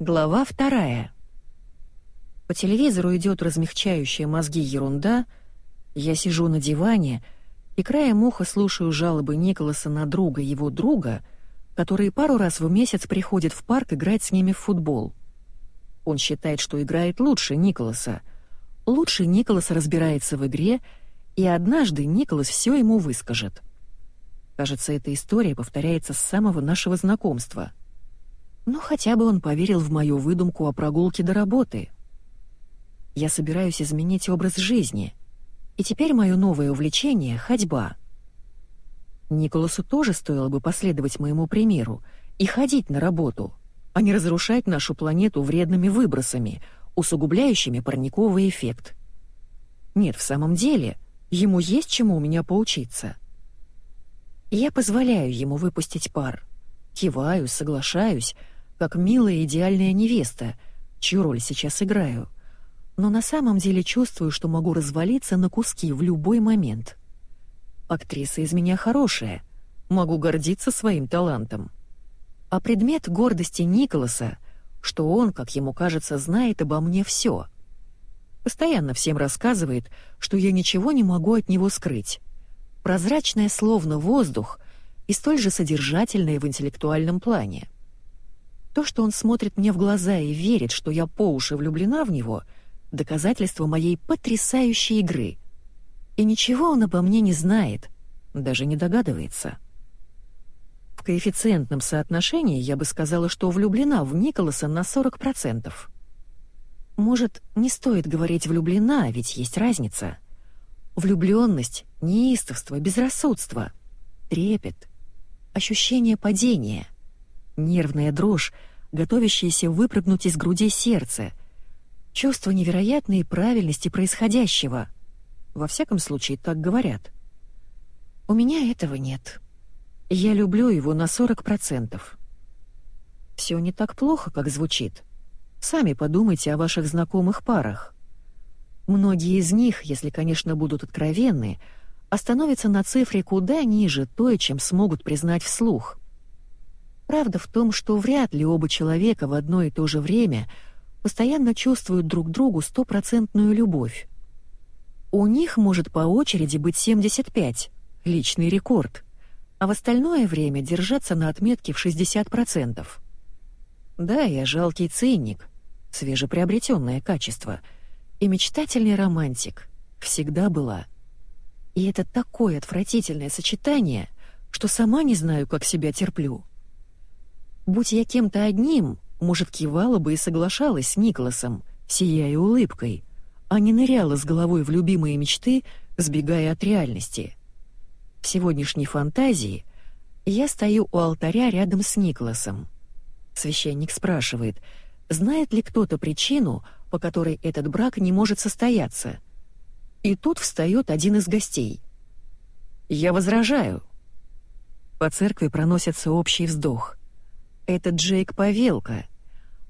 Глава вторая. По телевизору идет размягчающая мозги ерунда. Я сижу на диване и краем уха слушаю жалобы Николаса на друга его друга, который пару раз в месяц приходит в парк играть с ними в футбол. Он считает, что играет лучше Николаса. Лучше Николас разбирается в игре, и однажды Николас все ему выскажет. Кажется, эта история повторяется с самого нашего знакомства. Но хотя бы он поверил в мою выдумку о прогулке до работы. Я собираюсь изменить образ жизни, и теперь мое новое увлечение — ходьба. Николасу тоже стоило бы последовать моему примеру и ходить на работу — а не разрушать нашу планету вредными выбросами, усугубляющими парниковый эффект. Нет, в самом деле, ему есть чему у меня поучиться. Я позволяю ему выпустить пар. Киваю, соглашаюсь, как милая идеальная невеста, чью роль сейчас играю. Но на самом деле чувствую, что могу развалиться на куски в любой момент. Актриса из меня хорошая, могу гордиться своим талантом а предмет гордости Николаса, что он, как ему кажется, знает обо мне все. Постоянно всем рассказывает, что я ничего не могу от него скрыть. Прозрачное словно воздух и столь же содержательное в интеллектуальном плане. То, что он смотрит мне в глаза и верит, что я по уши влюблена в него, доказательство моей потрясающей игры. И ничего он обо мне не знает, даже не догадывается. В коэффициентном соотношении я бы сказала, что влюблена в Николаса на 40%. Может, не стоит говорить «влюблена», ведь есть разница. Влюбленность, неистовство, безрассудство, трепет, ощущение падения, нервная дрожь, готовящаяся выпрыгнуть из груди сердца, чувство невероятной правильности происходящего. Во всяком случае, так говорят. У меня этого нет. Я люблю его на 40%. Все не так плохо, как звучит. Сами подумайте о ваших знакомых парах. Многие из них, если, конечно, будут откровенны, остановятся на цифре куда ниже той, чем смогут признать вслух. Правда в том, что вряд ли оба человека в одно и то же время постоянно чувствуют друг другу стопроцентную любовь. У них может по очереди быть 75, личный рекорд а в остальное время держаться на отметке в 60%. Да, я жалкий ценник, свежеприобретенное качество, и мечтательный романтик. Всегда была. И это такое отвратительное сочетание, что сама не знаю, как себя терплю. Будь я кем-то одним, может, кивала бы и соглашалась с Николасом, сияя улыбкой, а не ныряла с головой в любимые мечты, сбегая от реальности. В сегодняшней фантазии я стою у алтаря рядом с Николасом. Священник спрашивает, знает ли кто-то причину, по которой этот брак не может состояться. И тут встает один из гостей. «Я возражаю». По церкви проносится общий вздох. Это Джейк Павелка,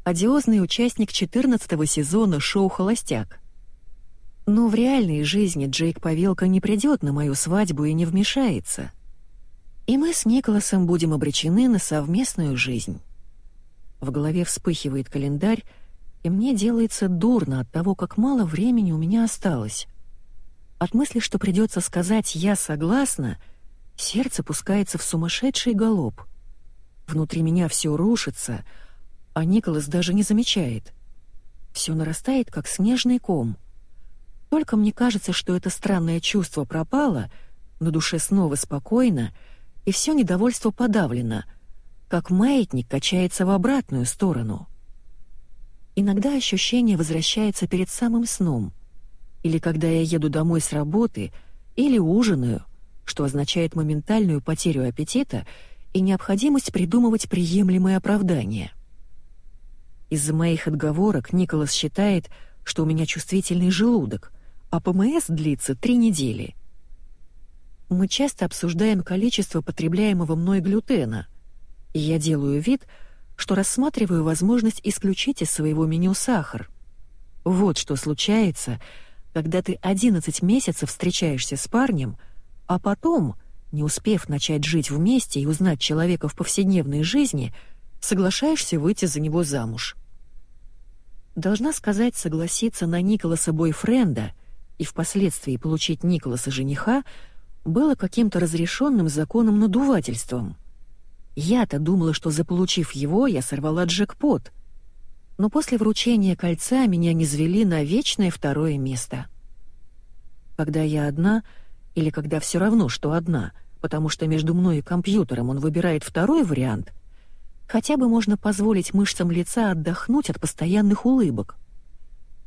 одиозный участник 14 сезона шоу «Холостяк». Но в реальной жизни Джейк Павелка не придет на мою свадьбу и не вмешается. И мы с Николасом будем обречены на совместную жизнь. В голове вспыхивает календарь, и мне делается дурно от того, как мало времени у меня осталось. От мысли, что придется сказать «я согласна», сердце пускается в сумасшедший галоп. Внутри меня все рушится, а Николас даже не замечает. Все нарастает, как снежный ком — только мне кажется, что это странное чувство пропало, на душе снова спокойно, и все недовольство подавлено, как маятник качается в обратную сторону. Иногда ощущение возвращается перед самым сном, или когда я еду домой с работы, или ужинаю, что означает моментальную потерю аппетита и необходимость придумывать приемлемые оправдания. Из-за моих отговорок Николас считает, что у меня чувствительный желудок, а ПМС длится три недели. Мы часто обсуждаем количество потребляемого мной глютена, и я делаю вид, что рассматриваю возможность исключить из своего меню сахар. Вот что случается, когда ты 11 месяцев встречаешься с парнем, а потом, не успев начать жить вместе и узнать человека в повседневной жизни, соглашаешься выйти за него замуж. Должна сказать, согласиться на Николаса бойфренда и впоследствии получить Николаса жениха было каким-то разрешенным законом надувательством. Я-то думала, что заполучив его, я сорвала джекпот. Но после вручения кольца меня не звели на вечное второе место. Когда я одна, или когда все равно, что одна, потому что между мной и компьютером он выбирает второй вариант, хотя бы можно позволить мышцам лица отдохнуть от постоянных улыбок.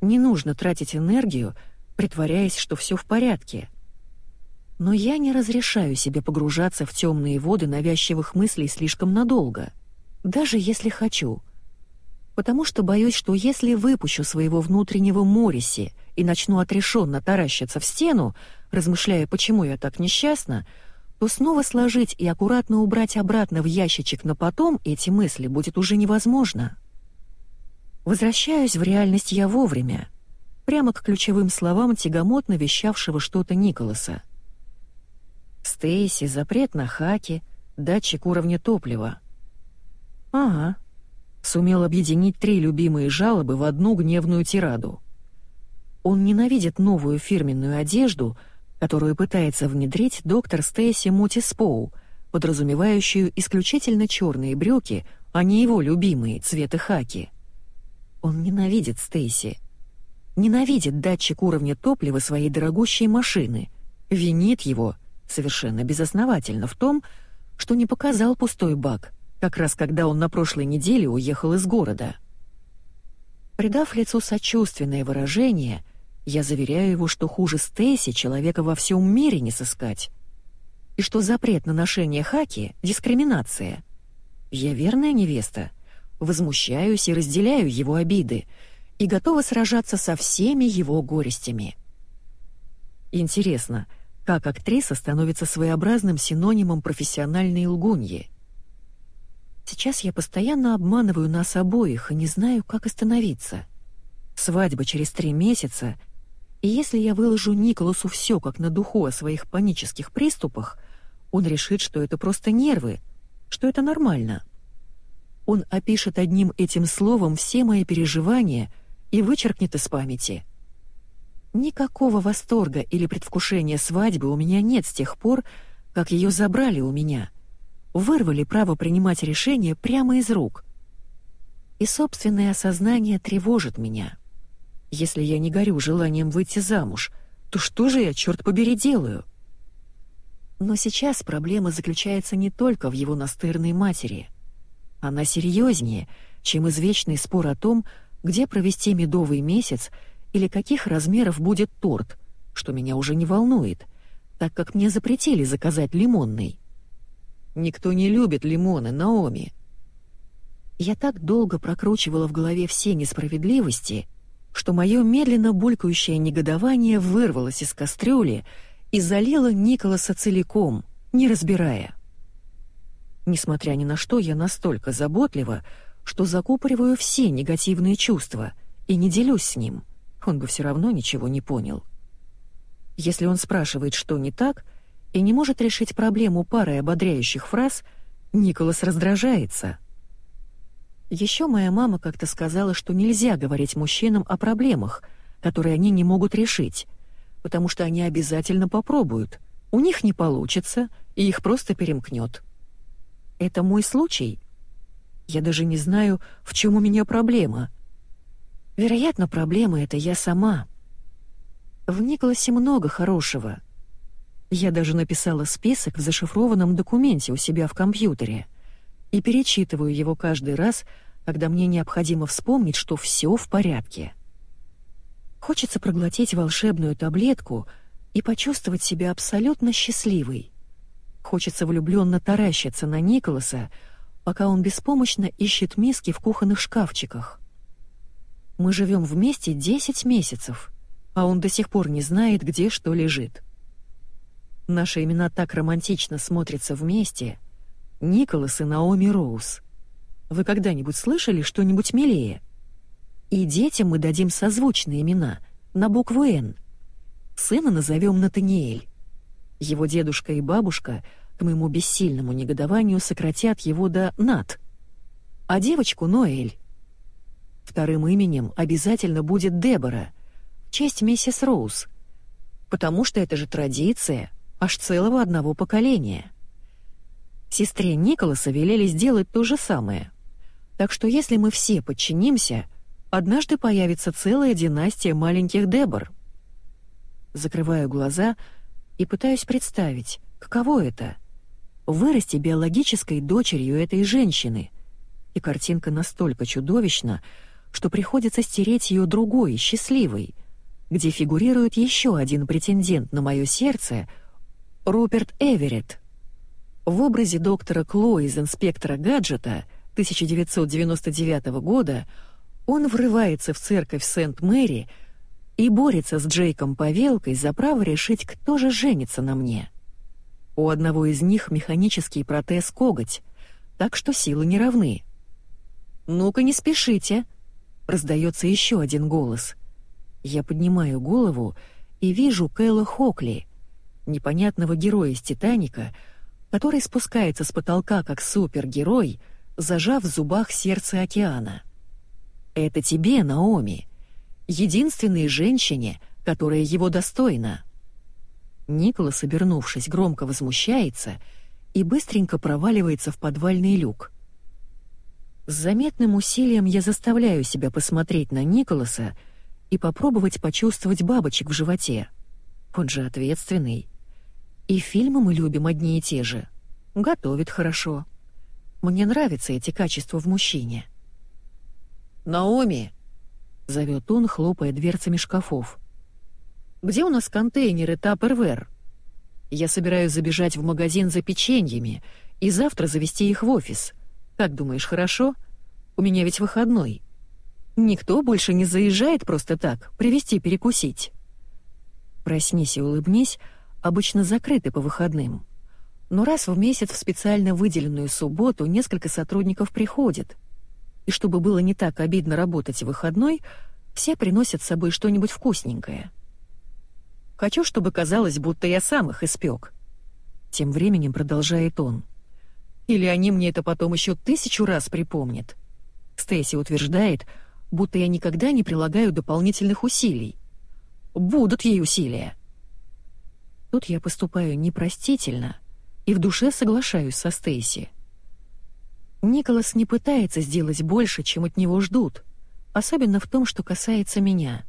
Не нужно тратить энергию, притворяясь, что все в порядке — но я не разрешаю себе погружаться в темные воды навязчивых мыслей слишком надолго, даже если хочу. Потому что боюсь, что если выпущу своего внутреннего Мориси и начну отрешенно таращиться в стену, размышляя, почему я так несчастна, то снова сложить и аккуратно убрать обратно в ящичек на потом эти мысли будет уже невозможно. Возвращаюсь в реальность я вовремя, прямо к ключевым словам тягомотно вещавшего что-то Николаса. Стейси, запрет на хаки, датчик уровня топлива. Ага. Сумел объединить три любимые жалобы в одну гневную тираду. Он ненавидит новую фирменную одежду, которую пытается внедрить доктор Стейси Мутиспоу, подразумевающую исключительно черные брюки, а не его любимые цветы хаки. Он ненавидит Стейси. Ненавидит датчик уровня топлива своей дорогущей машины, винит его — совершенно безосновательно в том, что не показал пустой бак, как раз когда он на прошлой неделе уехал из города. Придав лицу сочувственное выражение, я заверяю его, что хуже Стейси человека во всем мире не сыскать, и что запрет на ношение хаки — дискриминация. Я верная невеста, возмущаюсь и разделяю его обиды, и готова сражаться со всеми его горестями. Интересно, как актриса становится своеобразным синонимом профессиональной лгуньи. Сейчас я постоянно обманываю нас обоих и не знаю, как остановиться. Свадьба через три месяца, и если я выложу Николасу все как на духу о своих панических приступах, он решит, что это просто нервы, что это нормально. Он опишет одним этим словом все мои переживания и вычеркнет из памяти — Никакого восторга или предвкушения свадьбы у меня нет с тех пор, как ее забрали у меня. Вырвали право принимать решения прямо из рук. И собственное осознание тревожит меня. Если я не горю желанием выйти замуж, то что же я, черт побери, делаю? Но сейчас проблема заключается не только в его настырной матери. Она серьезнее, чем извечный спор о том, где провести медовый месяц или каких размеров будет торт, что меня уже не волнует, так как мне запретили заказать лимонный. Никто не любит лимоны, Наоми. Я так долго прокручивала в голове все несправедливости, что мое медленно булькающее негодование вырвалось из кастрюли и залило Николаса целиком, не разбирая. Несмотря ни на что, я настолько заботлива, что закупориваю все негативные чувства и не делюсь с ним — он бы все равно ничего не понял. Если он спрашивает, что не так, и не может решить проблему парой ободряющих фраз, Николас раздражается. Еще моя мама как-то сказала, что нельзя говорить мужчинам о проблемах, которые они не могут решить, потому что они обязательно попробуют. У них не получится, и их просто перемкнет. Это мой случай. Я даже не знаю, в чем у меня проблема — Вероятно, проблема — это я сама. В Николасе много хорошего. Я даже написала список в зашифрованном документе у себя в компьютере и перечитываю его каждый раз, когда мне необходимо вспомнить, что все в порядке. Хочется проглотить волшебную таблетку и почувствовать себя абсолютно счастливой. Хочется влюбленно таращиться на Николаса, пока он беспомощно ищет миски в кухонных шкафчиках. Мы живем вместе 10 месяцев, а он до сих пор не знает, где что лежит. Наши имена так романтично смотрятся вместе. Николас и Наоми Роуз. Вы когда-нибудь слышали что-нибудь милее? И детям мы дадим созвучные имена, на букву «Н». Сына назовем Натаниэль. Его дедушка и бабушка, к моему бессильному негодованию, сократят его до «Нат», а девочку — Ноэль. Вторым именем обязательно будет Дебора, в честь миссис Роуз, потому что это же традиция аж целого одного поколения. Сестре Николаса велели сделать то же самое. Так что если мы все подчинимся, однажды появится целая династия маленьких Дебор. Закрываю глаза и пытаюсь представить, каково это — вырасти биологической дочерью этой женщины. И картинка настолько чудовищна, что приходится стереть ее другой, счастливой, где фигурирует еще один претендент на мое сердце — Руперт Эверетт. В образе доктора Кло из «Инспектора гаджета» 1999 года он врывается в церковь Сент-Мэри и борется с Джейком Павелкой за право решить, кто же женится на мне. У одного из них механический протез-коготь, так что силы не равны. «Ну-ка, не спешите!» — раздается еще один голос. Я поднимаю голову и вижу Кэлла Хокли, непонятного героя из «Титаника», который спускается с потолка как супергерой, зажав в зубах сердце океана. Это тебе, Наоми, единственной женщине, которая его достойна. Николас, обернувшись, громко возмущается и быстренько проваливается в подвальный люк. С заметным усилием я заставляю себя посмотреть на Николаса и попробовать почувствовать бабочек в животе. Он же ответственный. И фильмы мы любим одни и те же. Готовит хорошо. Мне нравятся эти качества в мужчине. «Наоми!» — зовет он, хлопая дверцами шкафов. «Где у нас контейнеры Таппервер? Я собираюсь забежать в магазин за печеньями и завтра завести их в офис. Как думаешь, хорошо? У меня ведь выходной. Никто больше не заезжает просто так, привезти перекусить». Проснись и улыбнись — обычно закрыты по выходным. Но раз в месяц в специально выделенную субботу несколько сотрудников приходят. И чтобы было не так обидно работать в выходной, все приносят с собой что-нибудь вкусненькое. Хочу, чтобы казалось, будто я сам их испек. Тем временем продолжает он. Или они мне это потом еще тысячу раз припомнят. Стейси утверждает, будто я никогда не прилагаю дополнительных усилий. Будут ей усилия. Тут я поступаю непростительно и в душе соглашаюсь со Стейси. Николас не пытается сделать больше, чем от него ждут, особенно в том, что касается меня.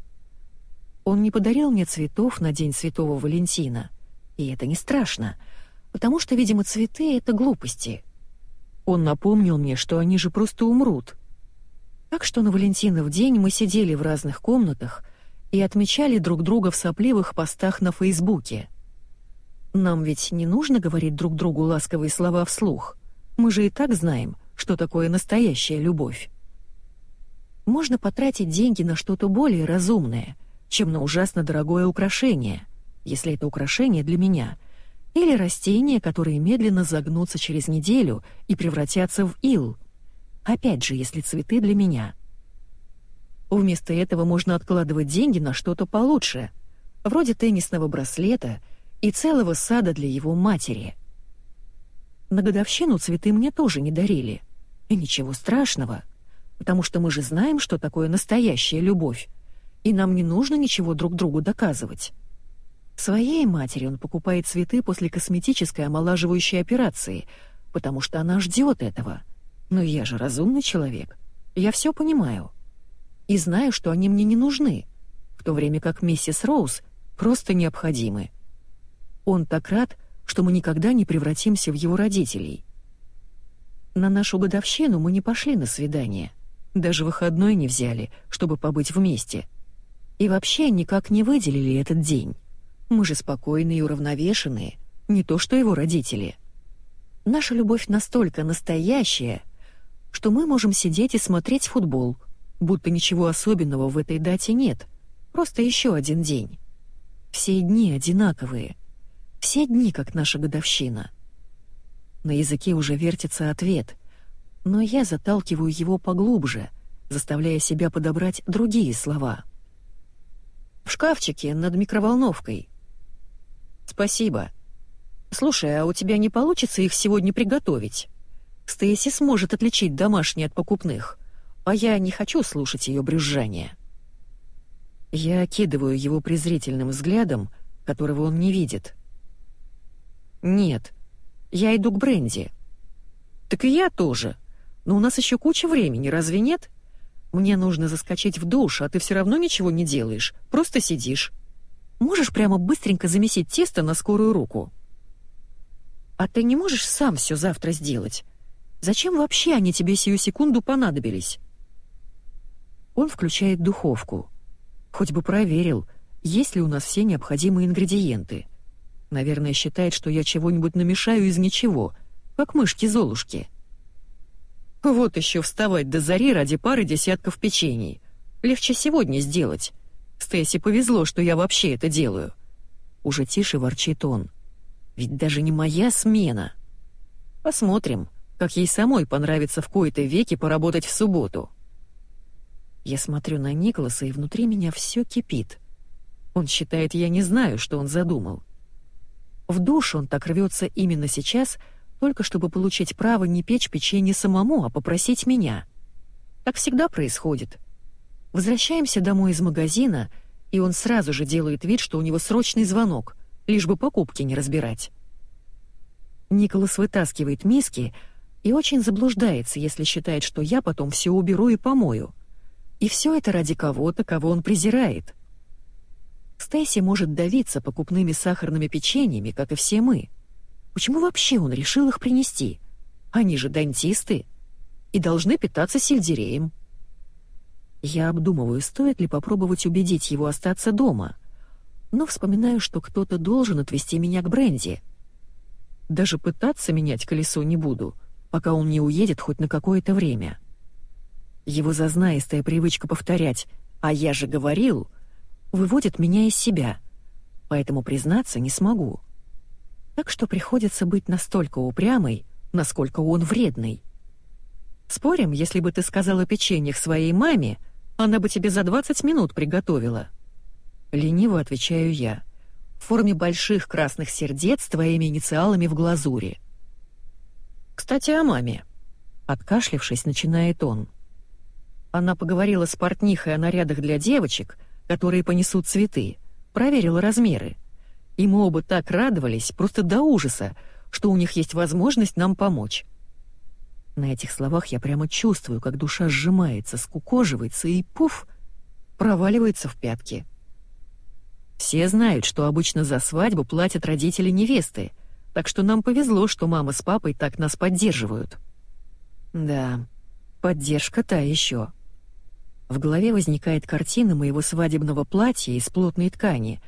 Он не подарил мне цветов на День Святого Валентина, и это не страшно, потому что, видимо, цветы — это глупости. Он напомнил мне, что они же просто умрут. Так что на Валентинов день мы сидели в разных комнатах и отмечали друг друга в сопливых постах на Фейсбуке — нам ведь не нужно говорить друг другу ласковые слова вслух. Мы же и так знаем, что такое настоящая любовь. Можно потратить деньги на что-то более разумное, чем на ужасно дорогое украшение, если это украшение для меня, или растения, которые медленно загнутся через неделю и превратятся в ил. Опять же, если цветы для меня. Вместо этого можно откладывать деньги на что-то получше, вроде теннисного браслета — и целого сада для его матери. На годовщину цветы мне тоже не дарили. И ничего страшного, потому что мы же знаем, что такое настоящая любовь, и нам не нужно ничего друг другу доказывать. Своей матери он покупает цветы после косметической омолаживающей операции, потому что она ждет этого. Но я же разумный человек. Я все понимаю. И знаю, что они мне не нужны, в то время как миссис Роуз просто необходимы. Он так рад, что мы никогда не превратимся в его родителей. На нашу годовщину мы не пошли на свидание. Даже выходной не взяли, чтобы побыть вместе. И вообще никак не выделили этот день. Мы же спокойные и уравновешенные, не то что его родители. Наша любовь настолько настоящая, что мы можем сидеть и смотреть футбол, будто ничего особенного в этой дате нет, просто еще один день. Все дни одинаковые — все дни, как наша годовщина. На языке уже вертится ответ, но я заталкиваю его поглубже, заставляя себя подобрать другие слова. В шкафчике над микроволновкой. Спасибо. Слушай, а у тебя не получится их сегодня приготовить? Стейси сможет отличить домашние от покупных, а я не хочу слушать ее брюзжание. Я окидываю его презрительным взглядом, которого он не видит. «Нет, я иду к Бренди». «Так и я тоже. Но у нас еще куча времени, разве нет? Мне нужно заскочить в душ, а ты все равно ничего не делаешь, просто сидишь. Можешь прямо быстренько замесить тесто на скорую руку?» «А ты не можешь сам все завтра сделать? Зачем вообще они тебе сию секунду понадобились?» Он включает духовку. Хоть бы проверил, есть ли у нас все необходимые ингредиенты. Наверное, считает, что я чего-нибудь намешаю из ничего, как мышки-золушки. Вот еще вставать до зари ради пары десятков печений. Легче сегодня сделать. Стесси повезло, что я вообще это делаю. Уже тише ворчит он. Ведь даже не моя смена. Посмотрим, как ей самой понравится в кои-то веки поработать в субботу. Я смотрю на Николаса, и внутри меня все кипит. Он считает, я не знаю, что он задумал. В душ он так рвется именно сейчас, только чтобы получить право не печь печенье самому, а попросить меня. Так всегда происходит. Возвращаемся домой из магазина, и он сразу же делает вид, что у него срочный звонок, лишь бы покупки не разбирать. Николас вытаскивает миски и очень заблуждается, если считает, что я потом все уберу и помою. И все это ради кого-то, кого он презирает. Стейси может давиться покупными сахарными печеньями, как и все мы. Почему вообще он решил их принести? Они же дантисты и должны питаться сельдереем. Я обдумываю, стоит ли попробовать убедить его остаться дома, но вспоминаю, что кто-то должен отвезти меня к Бренди. Даже пытаться менять колесо не буду, пока он не уедет хоть на какое-то время. Его зазнаистая привычка повторять «а я же говорил» выводит меня из себя, поэтому признаться не смогу. Так что приходится быть настолько упрямой, насколько он вредный. Спорим, если бы ты сказала печеньях своей маме, она бы тебе за 20 минут приготовила. Лениво отвечаю я. В форме больших красных сердец с твоими инициалами в глазури. Кстати, о маме. Откашлившись, начинает он. Она поговорила с портнихой о нарядах для девочек, которые понесут цветы, проверила размеры. И мы оба так радовались, просто до ужаса, что у них есть возможность нам помочь. На этих словах я прямо чувствую, как душа сжимается, скукоживается и, пуф, проваливается в пятки. Все знают, что обычно за свадьбу платят родители невесты, так что нам повезло, что мама с папой так нас поддерживают. Да, поддержка та еще. В голове возникает картина моего свадебного платья из плотной ткани,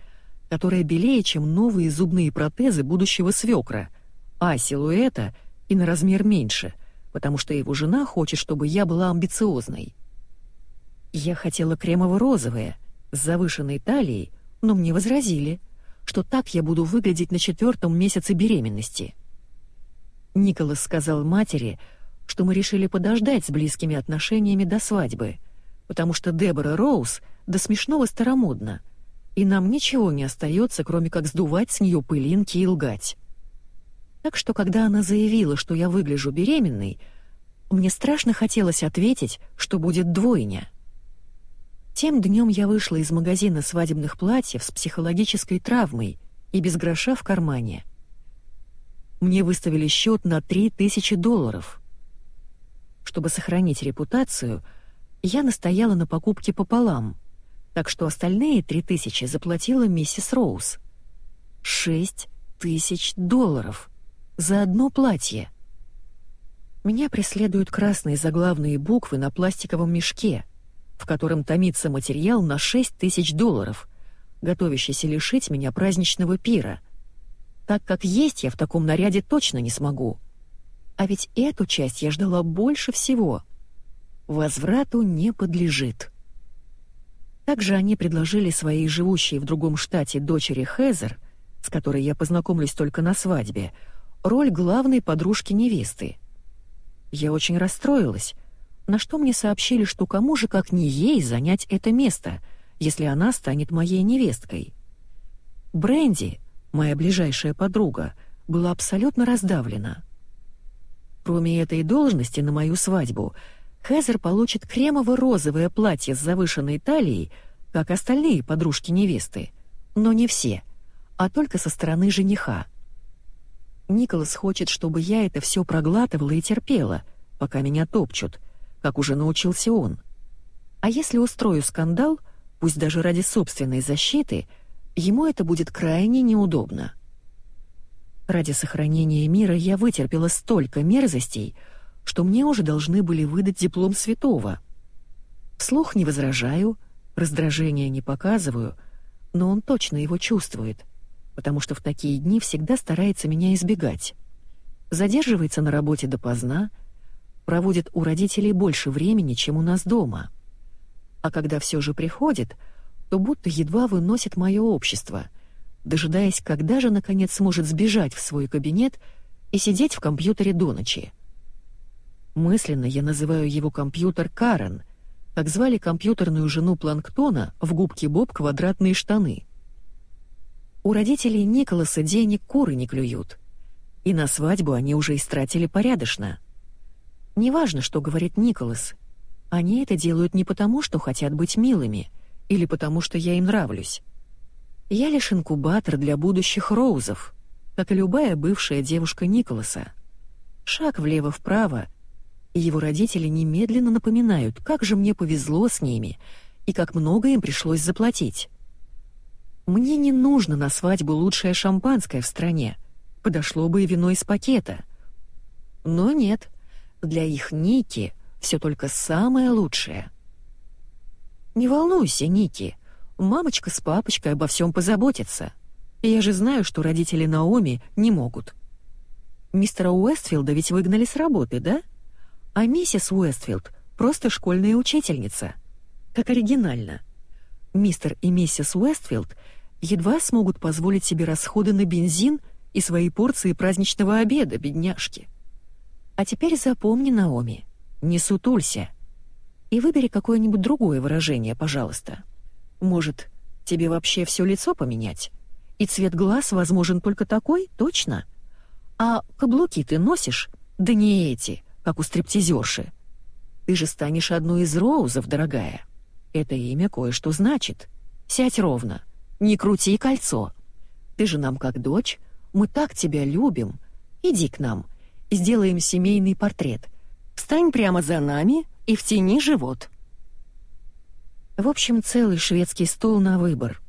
которая белее, чем новые зубные протезы будущего свекра, а силуэта и на размер меньше, потому что его жена хочет, чтобы я была амбициозной. Я хотела кремово-розовое, с завышенной талией, но мне возразили, что так я буду выглядеть на четвертом месяце беременности. Николас сказал матери, что мы решили подождать с близкими отношениями до свадьбы — потому что Дебора Роуз до смешного старомодна, и нам ничего не остается, кроме как сдувать с нее пылинки и лгать. Так что, когда она заявила, что я выгляжу беременной, мне страшно хотелось ответить, что будет двойня. Тем днем я вышла из магазина свадебных платьев с психологической травмой и без гроша в кармане. Мне выставили счет на 3000 долларов. Чтобы сохранить репутацию — я настояла на покупке пополам, так что остальные три тысячи заплатила миссис Роуз. Шесть тысяч долларов за одно платье. Меня преследуют красные заглавные буквы на пластиковом мешке, в котором томится материал на шесть тысяч долларов, готовящийся лишить меня праздничного пира, так как есть я в таком наряде точно не смогу. А ведь эту часть я ждала больше всего — возврату не подлежит. Также они предложили своей живущей в другом штате дочери Хезер, с которой я познакомлюсь только на свадьбе, роль главной подружки невесты. Я очень расстроилась, на что мне сообщили, что кому же как не ей занять это место, если она станет моей невесткой. Бренди, моя ближайшая подруга, была абсолютно раздавлена. Кроме этой должности на мою свадьбу — Хезер получит кремово-розовое платье с завышенной талией, как остальные подружки невесты, но не все, а только со стороны жениха. Николас хочет, чтобы я это все проглатывала и терпела, пока меня топчут, как уже научился он. А если устрою скандал, пусть даже ради собственной защиты, ему это будет крайне неудобно. Ради сохранения мира я вытерпела столько мерзостей, что мне уже должны были выдать диплом святого. Вслух не возражаю, раздражения не показываю, но он точно его чувствует, потому что в такие дни всегда старается меня избегать. Задерживается на работе допоздна, проводит у родителей больше времени, чем у нас дома. А когда все же приходит, то будто едва выносит мое общество — дожидаясь, когда же наконец сможет сбежать в свой кабинет и сидеть в компьютере до ночи. Мысленно я называю его компьютер Карен, как звали компьютерную жену Планктона в губке Боб квадратные штаны. У родителей Николаса денег куры не клюют, и на свадьбу они уже истратили порядочно. Неважно, что говорит Николас, они это делают не потому, что хотят быть милыми, или потому, что я им нравлюсь. Я лишь инкубатор для будущих Роузов, как и любая бывшая девушка Николаса. Шаг влево-вправо, и его родители немедленно напоминают, как же мне повезло с ними и как много им пришлось заплатить. Мне не нужно на свадьбу лучшее шампанское в стране, подошло бы и вино из пакета. Но нет, для их Ники все только самое лучшее. Не волнуйся, Ники, Мамочка с папочкой обо всем позаботятся. Я же знаю, что родители Наоми не могут. Мистера Уэстфилда ведь выгнали с работы, да? А миссис Уэстфилд просто школьная учительница. Как оригинально. Мистер и миссис Уэстфилд едва смогут позволить себе расходы на бензин и свои порции праздничного обеда, бедняжки. А теперь запомни, Наоми, не сутулься. И выбери какое-нибудь другое выражение, пожалуйста. Может, тебе вообще все лицо поменять? И цвет глаз возможен только такой, точно? А каблуки ты носишь? Да не эти, как у стриптизерши. Ты же станешь одной из Роузов, дорогая. Это имя кое-что значит. Сядь ровно, не крути кольцо. Ты же нам как дочь, мы так тебя любим. Иди к нам, сделаем семейный портрет. Встань прямо за нами и втяни живот». В общем, целый шведский стол на выбор.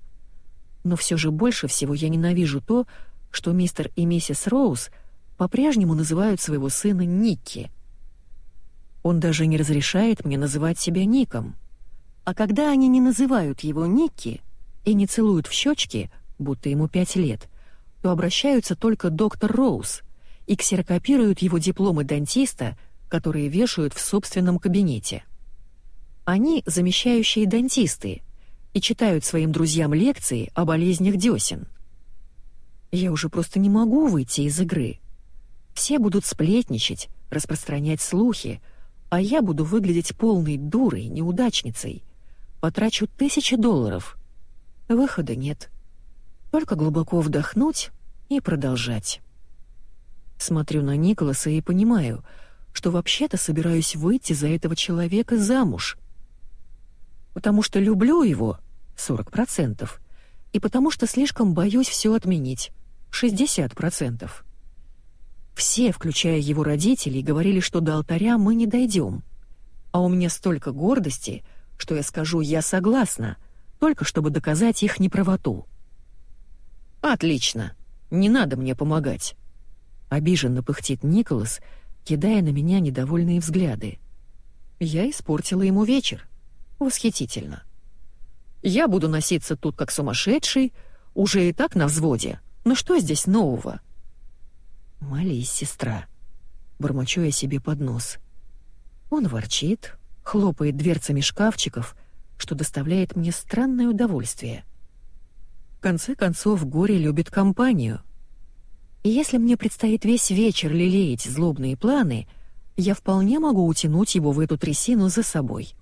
Но все же больше всего я ненавижу то, что мистер и миссис Роуз по-прежнему называют своего сына Никки. Он даже не разрешает мне называть себя Ником. А когда они не называют его Никки и не целуют в щечки, будто ему пять лет, то обращаются только доктор Роуз и ксерокопируют его дипломы дантиста, которые вешают в собственном кабинете. Они замещающие дантисты и читают своим друзьям лекции о болезнях десен. Я уже просто не могу выйти из игры. Все будут сплетничать, распространять слухи, а я буду выглядеть полной дурой, неудачницей. Потрачу тысячи долларов. Выхода нет. Только глубоко вдохнуть и продолжать. Смотрю на Николаса и понимаю, что вообще-то собираюсь выйти за этого человека замуж — потому что люблю его 40%, и потому что слишком боюсь все отменить 60%. Все, включая его родителей, говорили, что до алтаря мы не дойдем. А у меня столько гордости, что я скажу «я согласна», только чтобы доказать их неправоту. «Отлично, не надо мне помогать», — обиженно пыхтит Николас, кидая на меня недовольные взгляды. Я испортила ему вечер. Восхитительно. Я буду носиться тут как сумасшедший, уже и так на взводе. Но что здесь нового? Молись, сестра. Бормочу я себе под нос. Он ворчит, хлопает дверцами шкафчиков, что доставляет мне странное удовольствие. В конце концов, горе любит компанию. И если мне предстоит весь вечер лелеять злобные планы, я вполне могу утянуть его в эту трясину за собой.